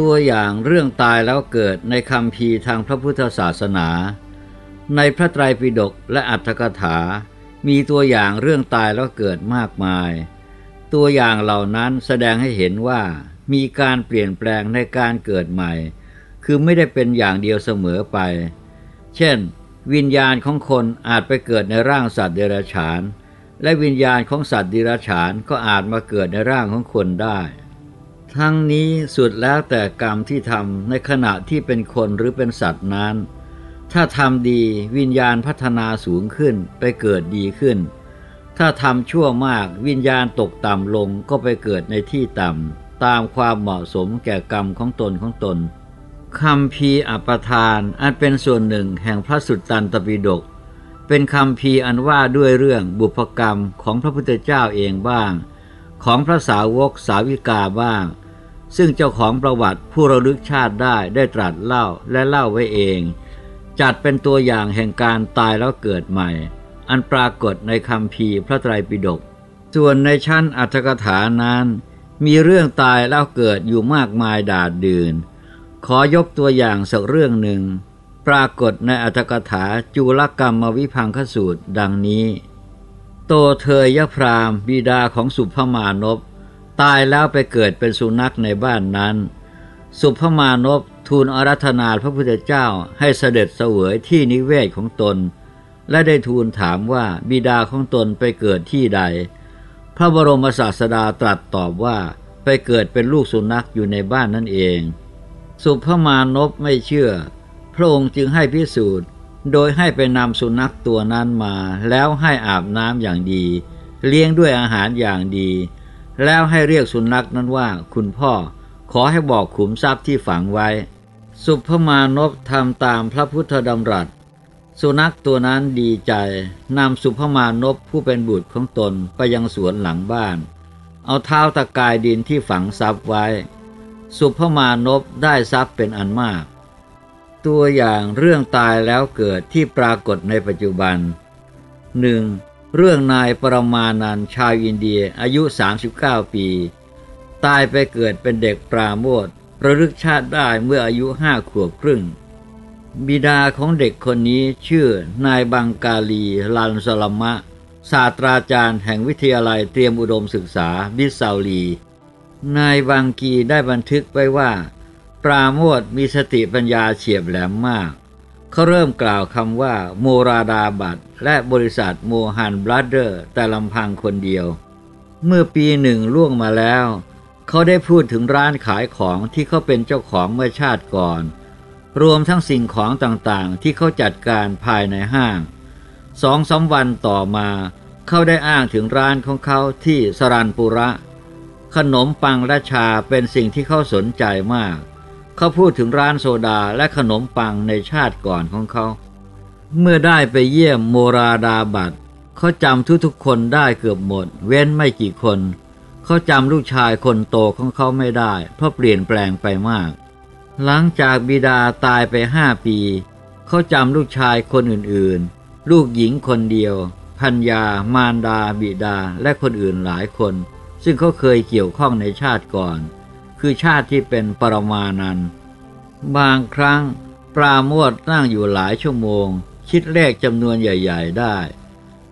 ตัวอย่างเรื่องตายแล้วเกิดในคำพีทางพระพุทธศาสนา ในพระไตรปิฎกและอัตถกถา มีตัวอย่างเรื่องตายแล้วเกิดมากมาย ตัวอย่างเหล่านั้นแสดงให้เห็นว่ามีการเปลี่ยนแปลงในการเกิดใหม่ คือไม่ได้เป็นอย่างเดียวเสมอไป เช่น วิญญาณของคนอาจไปเกิดในร่างสัตว์เดรัจฉาน และวิญญาณของสัตว์เดรัจฉานก็อาจมาเกิดในร่างของคนได้ ทั้งนี้สุดแล้วแต่กรรมที่ทำในขณะที่เป็นคนหรือเป็นสัตว์นั้น ถ้าทำดีวิญญาณพัฒนาสูงขึ้นไปเกิดดีขึ้น ถ้าทำชั่วมากวิญญาณตกต่ำลงก็ไปเกิดในที่ต่ำตามความเหมาะสมแก่กรรมของตนของตนคำพีอัปทานอันเป็นส่วนหนึ่งแห่งพระสุตตันตปิฎกเป็นคำพีอันว่าด้วยเรื่องบุพกรรมของพระพุทธเจ้าเองบ้าง ของพระสาวกสาวิกาบ้าง ซึ่งเจ้าของประวัติผู้ระลึกชาติได้ได้ตรัสเล่าและเล่าไว้เอง จัดเป็นตัวอย่างแห่งการตายแล้วเกิดใหม่ อันปรากฏในคำพีพระไตรปิฎกส่วนในชั้นอัตถกถานั้น มีเรื่องตายแล้วเกิดอยู่มากมายดาดดื่นขอยกตัวอย่างสักเรื่องหนึ่ง ปรากฏในอัตถกถาจุลกรรมวิพังคสูตรดังนี้ โตเทยยพรามบิดาของสุภมานพ ตายแล้วไปเกิดเป็นสุนัขในบ้านนั้น สุภมานพทูลอารัธนาพระพุทธเจ้าให้เสด็จเสวยที่นิเวศของตน และได้ทูลถามว่าบิดาของตนไปเกิดที่ใด พระบรมศาสดาตรัสตอบว่าไปเกิดเป็นลูกสุนัขอยู่ในบ้านนั่นเอง สุภมานพไม่เชื่อ พระองค์จึงให้พิสูจน์ โดยให้ไปนำสุนัขตัวนั้นมา แล้วให้อาบน้ำอย่างดี เลี้ยงด้วยอาหารอย่างดี แล้วให้เรียกสุนัขนั้นว่าคุณพ่อ ขอให้บอกขุมทรัพย์ที่ฝังไว้ สุภมานพทำตามพระพุทธดำรัส สุนัขตัวนั้นดีใจนำสุภมานพผู้เป็นบุตรของตนไปยังสวนหลังบ้าน เอาเท้าตะกายดินที่ฝังทรัพย์ไว้ สุภมานพได้ทรัพย์เป็นอันมาก ตัวอย่างเรื่องตายแล้วเกิดที่ปรากฏในปัจจุบันหนึ่ง เรื่องนายปรมาณันชาวอินเดียอายุ 39 ปี ตายไปเกิดเป็นเด็กปราโมทระลึกชาติได้เมื่ออายุห้าขวบครึ่ง บิดาของเด็กคนนี้ชื่อนายบังกาลีลันสลมะ ศาสตราจารย์แห่งวิทยาลัยเตรียมอุดมศึกษาบิสซาลี นายบางกีได้บันทึกไว้ว่า ปราโมทมีสติปัญญาเฉียบแหลมมาก เขาเริ่มกล่าวคำว่าโมราดาบัตและบริษัทโมฮันบลัดเดอร์แต่ลำพังคนเดียว เมื่อปีหนึ่งล่วงมาแล้ว เขาได้พูดถึงร้านขายของที่เขาเป็นเจ้าของเมื่อชาติก่อน รวมทั้งสิ่งของต่างๆที่เขาจัดการภายในห้างสองสาวันต่อมาเขาได้อ้างถึงร้านของเขาที่สรันปุระ ขนมปังและชาเป็นสิ่งที่เขาสนใจมาก เขาพูดถึงร้านโซดาและขนมปังในชาติก่อนของเขา เมื่อได้ไปเยี่ยมโมราดาบัตเขาจำทุกๆคนได้เกือบหมด เว้นไม่กี่คน เขาจำลูกชายคนโตของเขาไม่ได้ เพราะเปลี่ยนแปลงไปมาก หลังจากบิดาตายไปห้าปี เขาจำลูกชายคนอื่นๆ ลูกหญิงคนเดียวพัญญามารดาบิดาและคนอื่นหลายคน ซึ่งเขาเคยเกี่ยวข้องในชาติก่อน คือชาติที่เป็นปรมาณันบางครั้งปราโมทนั่งอยู่หลายชั่วโมง คิดเลขจำนวนใหญ่ ๆ ได้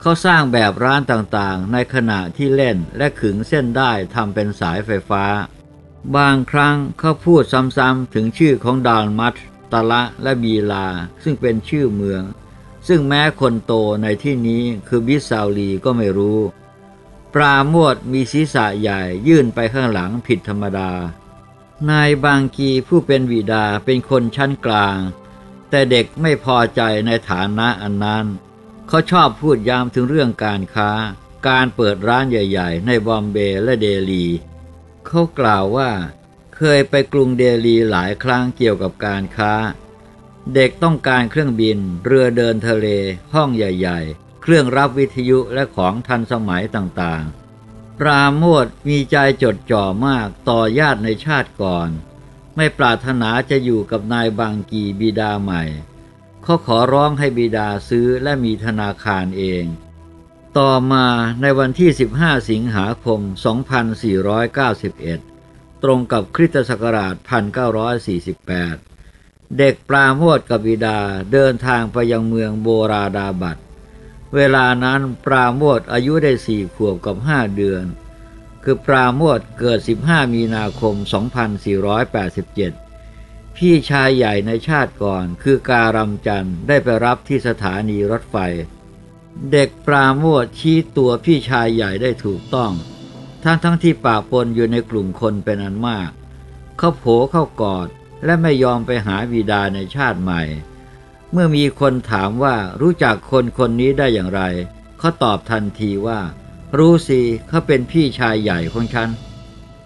เขาสร้างแบบร้านต่างๆ ในขณะที่เล่นและขึงเส้นได้ทำเป็นสายไฟฟ้า บางครั้งเขาพูดซ้ำๆถึงชื่อของดาลมัตตะละและบีลา ซึ่งเป็นชื่อเมือง ซึ่งแม้คนโตในที่นี้คือบิสซาลีก็ไม่รู้ ปราโมทมีศีรษะใหญ่ยื่นไปข้างหลังผิดธรรมดา นายบางกีผู้เป็นบิดาเป็นคนชั้นกลาง แต่เด็กไม่พอใจในฐานะอันนั้น เขาชอบพูดย้ำถึงเรื่องการค้า การเปิดร้านใหญ่ๆ ในบอมเบย์และเดลี เขากล่าวว่าเคยไปกรุงเดลีหลายครั้งเกี่ยวกับการค้า เด็กต้องการเครื่องบิน เรือเดินทะเล ห้องใหญ่ ๆ เครื่องรับวิทยุและของทันสมัยต่างๆ ปราโมทมีใจจดจ่อมากต่อญาติในชาติก่อน ไม่ปรารถนาจะอยู่กับนายบางกีบิดาใหม่เขาขอร้องให้บิดาซื้อและมีธนาคารเอง ต่อมาในวันที่ 15 สิงหาคม 2491 ตรงกับคริสตศักราช 1948 เด็กปราโมทกับบิดาเดินทางไปยังเมืองโบราดาบัด เวลานั้นปราโมทอายุได้สี่ขวบกับห้าเดือน คือปราโมทเกิด 15 มีนาคม 2487 พี่ชายใหญ่ในชาติก่อนคือการำจันได้ไปรับที่สถานีรถไฟ เด็กปราโมทชี้ตัวพี่ชายใหญ่ได้ถูกต้อง ทั้งทั้งที่ปะปนอยู่ในกลุ่มคนเป็นอันมาก เขาโผเข้ากอดและไม่ยอมไปหาบิดาในชาติใหม่ เมื่อมีคนถามว่ารู้จักคนคนนี้ได้อย่างไร เขาตอบทันทีว่า รู้สิเขาเป็นพี่ชายใหญ่ของฉัน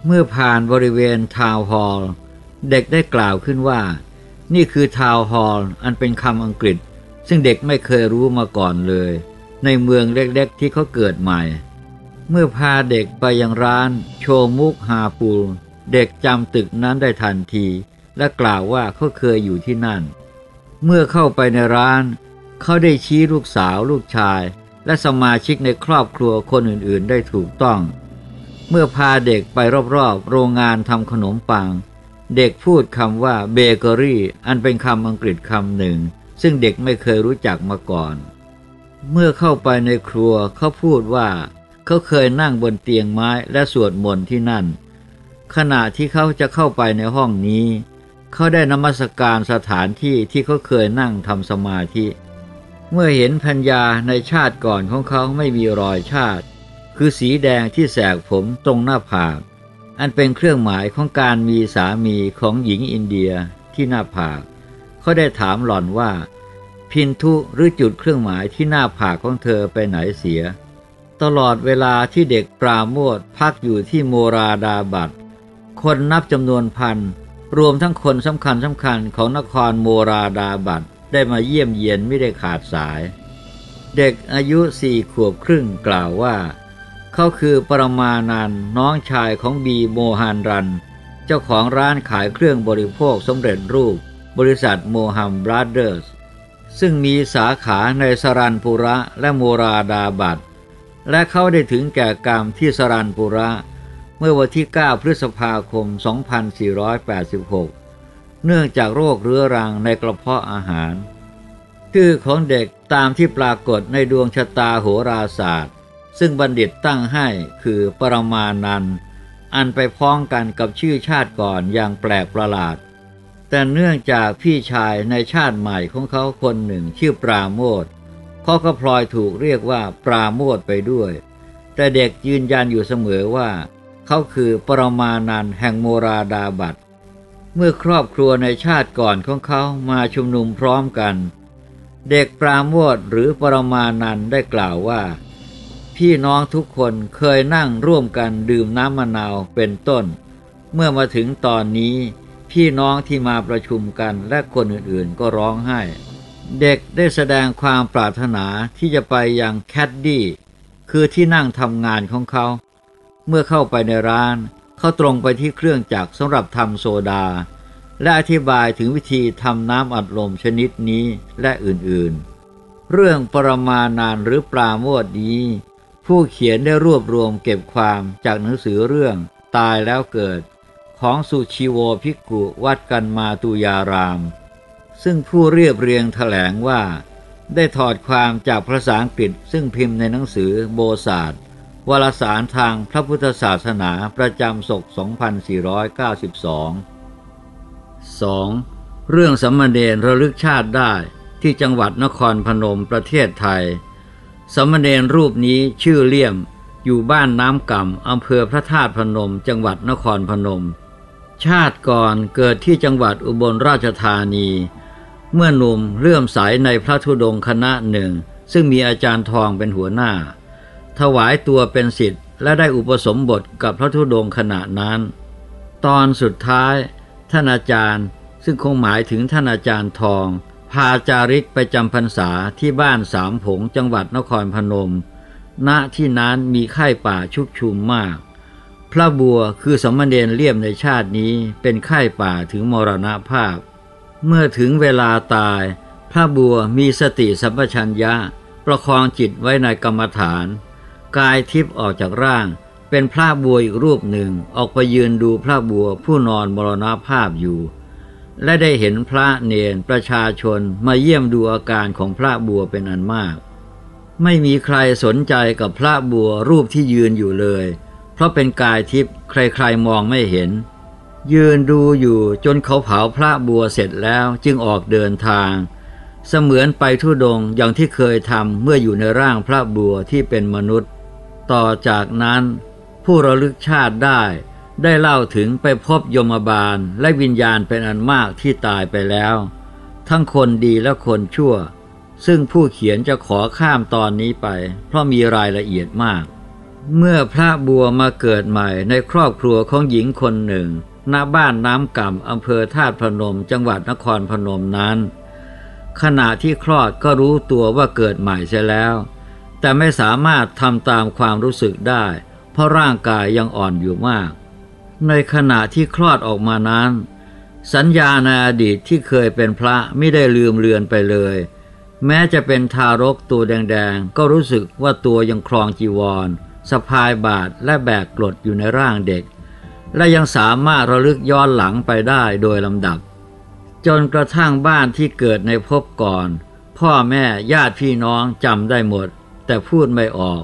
เมื่อผ่านบริเวณทาวน์ฮอลล์เด็กได้กล่าวขึ้นว่า นี่คือทาวน์ฮอลล์อันเป็นคำอังกฤษ ซึ่งเด็กไม่เคยรู้มาก่อนเลย ในเมืองเล็กๆที่เขาเกิดใหม่ เมื่อพาเด็กไปยังร้านโชมุกฮาปูลเด็กจำตึกนั้นได้ทันที และกล่าวว่าเขาเคยอยู่ที่นั่น เมื่อเข้าไปในร้าน เขาได้ชี้ลูกสาวลูกชาย และสมาชิกในครอบครัวคนอื่นๆ ได้ถูกต้อง เมื่อพาเด็กไปรอบๆ โรงงานทำขนมปัง เด็กพูดคำว่าเบเกอรี่อันเป็นคำอังกฤษคำหนึ่ง ซึ่งเด็กไม่เคยรู้จักมาก่อน เมื่อเข้าไปในครัวเขาพูดว่า เขาเคยนั่งบนเตียงไม้และสวดมนต์ที่นั่น ขณะที่เขาจะเข้าไปในห้องนี้ เขาได้นมัสการสถานที่ที่เขาเคยนั่งทำสมาธิ เมื่อเห็นพัญญาในชาติก่อนของเขาไม่มีรอยชาติ คือสีแดงที่แสกผมตรงหน้าผากอันเป็นเครื่องหมายของการมีสามีของหญิงอินเดียที่หน้าผากเขาได้ถามหล่อนว่า พินทุหรือจุดเครื่องหมายที่หน้าผากของเธอไปไหนเสีย ตลอดเวลาที่เด็กปราโมทพักอยู่ที่โมราดาบัดคนนับจำนวนพัน รวมทั้งคนสำคัญสำคัญของนครโมราดาบัดได้มาเยี่ยมเยียนไม่ได้ขาดสาย เด็กอายุสี่ขวบครึ่งกล่าวว่า เขาคือปรมานันน้องชายของบีโมฮันรัน เจ้าของร้านขายเครื่องบริโภคสำเร็จรูป บริษัทโมฮัมบราเดอร์ส ซึ่งมีสาขาในสรันปุระและโมราดาบัดและเขาได้ถึงแก่กรรมที่สรันปุระ เมื่อวันที่ 9 พฤษภาคม 2486 เนื่องจากโรคเรื้อรังในกระเพาะอาหาร ชื่อของเด็กตามที่ปรากฏในดวงชะตาโหราศาสตร์ ซึ่งบัณฑิตตั้งให้คือปรมานันอันไปพ้องกันกับชื่อชาติก่อนอย่างแปลกประหลาด แต่เนื่องจากพี่ชายในชาติใหม่ของเขาคนหนึ่งชื่อปราโมทเขาก็พลอยถูกเรียกว่าปราโมทไปด้วย แต่เด็กยืนยันอยู่เสมอว่า เขาคือปรมานันแห่งโมราดาบัดเมื่อครอบครัวในชาติก่อนของเขามาชุมนุมพร้อมกัน เด็กปราโมทหรือปรมานันได้กล่าวว่า พี่น้องทุกคนเคยนั่งร่วมกันดื่มน้ำมะนาวเป็นต้น เมื่อมาถึงตอนนี้พี่น้องที่มาประชุมกันและคนอื่นๆก็ร้องไห้ เด็กได้แสดงความปรารถนาที่จะไปยังแคดดี้คือที่นั่งทำงานของเขา เมื่อเข้าไปในร้าน เขาตรงไปที่เครื่องจักรสำหรับทำโซดา และอธิบายถึงวิธีทำน้ำอัดลมชนิดนี้และอื่นๆ เรื่องปรมาณานหรือปราโมทนี้ ผู้เขียนได้รวบรวมเก็บความจากหนังสือเรื่องตายแล้วเกิด ของสุชีโวภิกุวัดกันมาตุยาราม ซึ่งผู้เรียบเรียงแถลงว่า ได้ถอดความจากภาษาอังกฤษซึ่งพิมพ์ในหนังสือโบสาด วารสารทางพระพุทธศาสนาประจำศก 2492 2. เรื่องสมณเณรระลึกชาติได้ที่จังหวัดนครพนมประเทศไทย สมณเณรรูปนี้ชื่อเลี่ยม อยู่บ้านน้ำก่ำอำเภอพระธาตุพนม จังหวัดนครพนม ชาติก่อนเกิดที่จังหวัดอุบลราชธานี เมื่อหนุ่มเลื่อมใสในพระธุดงคณะหนึ่ง ซึ่งมีอาจารย์ทองเป็นหัวหน้า ถวายตัวเป็นสิทธิ์และได้อุปสมบทกับพระธุดงค์ขณะนั้น ตอนสุดท้าย ท่านอาจารย์ซึ่งคงหมายถึงท่านอาจารย์ทอง พาจาริกไปจำพรรษาที่บ้านสามผงจังหวัดนครพนม ณที่นั้นมีไข้ป่าชุกชุมมาก พระบัวคือสมณเณรเลี่ยมในชาตินี้เป็นไข้ป่าถึงมรณภาพ เมื่อถึงเวลาตาย พระบัวมีสติสัมปชัญญะ ประคองจิตไว้ในกรรมฐาน กายทิพย์ออกจากร่าง เป็นพระบัวอีกรูปหนึ่งออกไปยืนดูพระบัวผู้นอนมรณภาพอยู่ และได้เห็นพระเนนประชาชนมาเยี่ยมดูอาการของพระบัวเป็นอันมาก ไม่มีใครสนใจกับพระบัวรูปที่ยืนอยู่เลย เพราะเป็นกายทิพย์ใครๆมองไม่เห็น ยืนดูอยู่จนเขาเผาพระบัวเสร็จแล้วจึงออกเดินทางเสมือนไปทุดงอย่างที่เคยทำเมื่ออยู่ในร่างพระบัวที่เป็นมนุษย์ ต่อจากนั้น ผู้ระลึกชาติได้ ได้เล่าถึงไปพบยมบาลและวิญญาณเป็นอันมากที่ตายไปแล้ว ทั้งคนดีและคนชั่ว ซึ่งผู้เขียนจะขอข้ามตอนนี้ไป เพราะมีรายละเอียดมาก เมื่อพระบัวมาเกิดใหม่ในครอบครัวของหญิงคนหนึ่งณบ้านน้ำก่ำอำเภอธาตุพนมจังหวัดนครพนมนั้น ขณะที่คลอดก็รู้ตัวว่าเกิดใหม่เสียแล้ว แต่ไม่สามารถทำตามความรู้สึกได้ เพราะร่างกายยังอ่อนอยู่มาก ในขณะที่คลอดออกมานั้น สัญญาในอดีตที่เคยเป็นพระไม่ได้ลืมเลือนไปเลย แม้จะเป็นทารกตัวแดงๆ ก็รู้สึกว่าตัวยังคลองจีวรสะพายบาทและแบกกรดอยู่ในร่างเด็ก และยังสามารถระลึกย้อนหลังไปได้โดยลำดับ จนกระทั่งบ้านที่เกิดในภพก่อน พ่อแม่ญาติพี่น้องจำได้หมด แต่พูดไม่ออก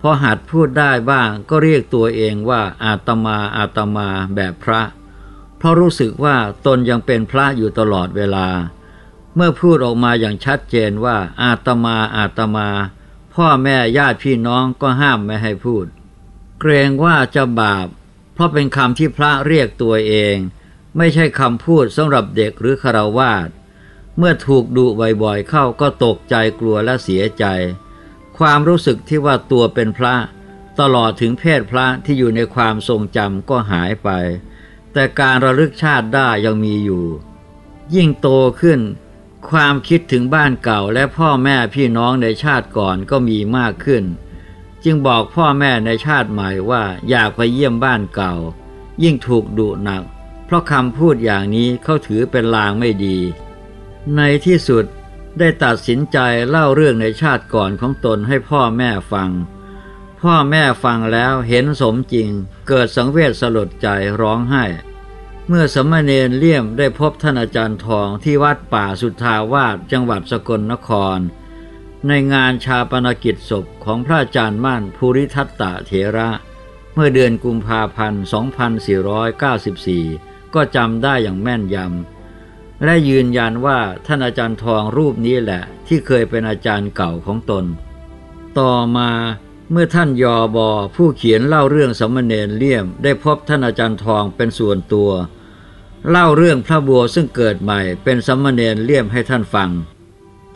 พอหัดพูดได้บ้างก็เรียกตัวเองว่าอาตมาอาตมาแบบพระ เพราะรู้สึกว่าตนยังเป็นพระอยู่ตลอดเวลา เมื่อพูดออกมาอย่างชัดเจนว่าอาตมาอาตมา พ่อแม่ญาติพี่น้องก็ห้ามไม่ให้พูด เกรงว่าจะบาป เพราะเป็นคำที่พระเรียกตัวเอง ไม่ใช่คำพูดสำหรับเด็กหรือคารวาสเมื่อถูกดุบ่อยๆเข้าก็ตกใจกลัวและเสียใจ ความรู้สึกที่ว่าตัวเป็นพระ ตลอดถึงเพศพระที่อยู่ในความทรงจำก็หายไป แต่การระลึกชาติได้ยังมีอยู่ ยิ่งโตขึ้น ความคิดถึงบ้านเก่าและพ่อแม่พี่น้องในชาติก่อนก็มีมากขึ้น จึงบอกพ่อแม่ในชาติใหม่ว่าอยากไปเยี่ยมบ้านเก่า ยิ่งถูกดุหนัก เพราะคำพูดอย่างนี้เขาถือเป็นลางไม่ดี ในที่สุด ได้ตัดสินใจเล่าเรื่องในชาติก่อนของตนให้พ่อแม่ฟัง พ่อแม่ฟังแล้วเห็นสมจริง เกิดสังเวชสลดใจร้องไห้ เมื่อสมณเณรเลี่ยมได้พบท่านอาจารย์ทองที่วัดป่าสุทธาวาสจังหวัดสกลนคร ในงานชาปนกิจศพของพระอาจารย์มั่นภูริทัตตะเถระ เมื่อเดือนกุมภาพันธ์ 2494 ก็จำได้อย่างแม่นยำ และยืนยันว่าท่านอาจารย์ทองรูปนี้แหละ ที่เคยเป็นอาจารย์เก่าของตน ต่อมาเมื่อท่านยอบอผู้เขียนเล่าเรื่องสมณเณรเลี่ยม ได้พบท่านอาจารย์ทองเป็นส่วนตัว เล่าเรื่องพระบัวซึ่งเกิดใหม่เป็นสมณเณรเลี่ยมให้ท่านฟัง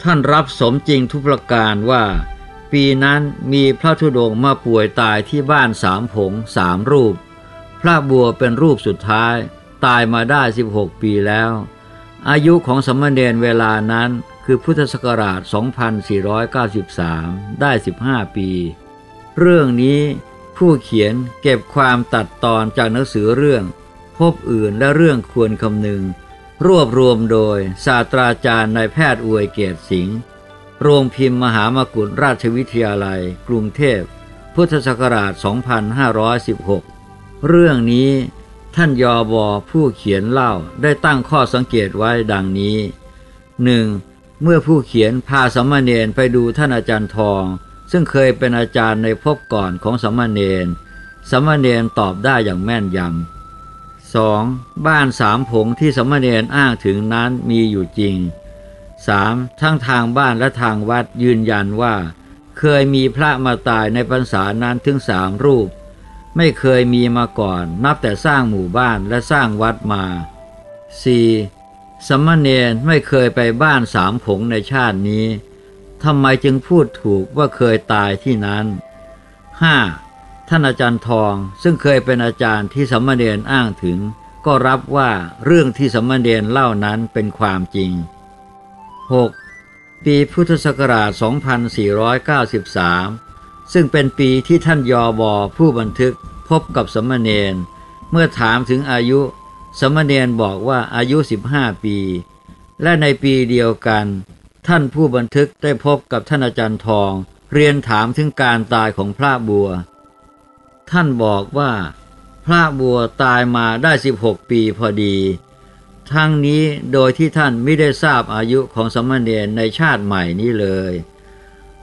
ท่านรับสมจริงทุกประการว่า ปีนั้นมีพระธุดงค์มาป่วยตายที่บ้านสามผงสามรูป พระบัวเป็นรูปสุดท้าย ตายมาได้ 16 ปีแล้ว อายุของสมณเณรเวลานั้นคือพุทธศักราช 2493 ได้ 15 ปี เรื่องนี้ผู้เขียนเก็บความตัดตอนจากหนังสือเรื่อง พบอื่นและเรื่องควรคำนึง รวบรวมโดยศาสตราจารย์นายแพทย์อวยเกตสิงห์โรงพิมพ์มหามกุฏราชวิทยาลัย กรุงเทพ พุทธศักราช 2516 เรื่องนี้ ท่านยอบอผู้เขียนเล่าได้ตั้งข้อสังเกตไว้ดังนี้หนึ่งเมื่อผู้เขียนพาสมณเณรไปดูท่านอาจารย์ทอง ซึ่งเคยเป็นอาจารย์ในภพก่อนของสมณเณรสมณเณรตอบได้อย่างแม่นยำสองบ้านสามผงที่สมณเณรอ้างถึงนั้นมีอยู่จริงสามทั้งทางบ้านและทางวัดยืนยันว่า เคยมีพระมาตายในพรรษานั้นถึงสามรูป ไม่เคยมีมาก่อนนับแต่สร้างหมู่บ้านและสร้างวัดมา 4. สมณเณรไม่เคยไปบ้านสามผงในชาตินี้ทำไมจึงพูดถูกว่าเคยตายที่นั้น 5. ท่านอาจารย์ทองซึ่งเคยเป็นอาจารย์ที่สมณเณรอ้างถึง ก็รับว่าเรื่องที่สมณเณรเล่านั้นเป็นความจริง 6. ปีพุทธศักราช 2493 ซึ่งเป็นปีที่ท่านยอบอผู้บันทึกพบกับสมณเณรเมื่อถามถึงอายุ สมณเณรบอกว่าอายุ 15 ปี และในปีเดียวกัน ท่านผู้บันทึกได้พบกับท่านอาจารย์ทอง เรียนถามถึงการตายของพระบัว ท่านบอกว่า พระบัวตายมาได้ 16 ปีพอดี ทั้งนี้โดยที่ท่านไม่ได้ทราบอายุของสมณเณรในชาติใหม่นี้เลย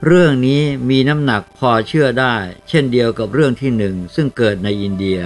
เรื่องนี้มีน้ำหนักพอเชื่อได้ เช่นเดียวกับเรื่องที่หนึ่งซึ่งเกิดในอินเดีย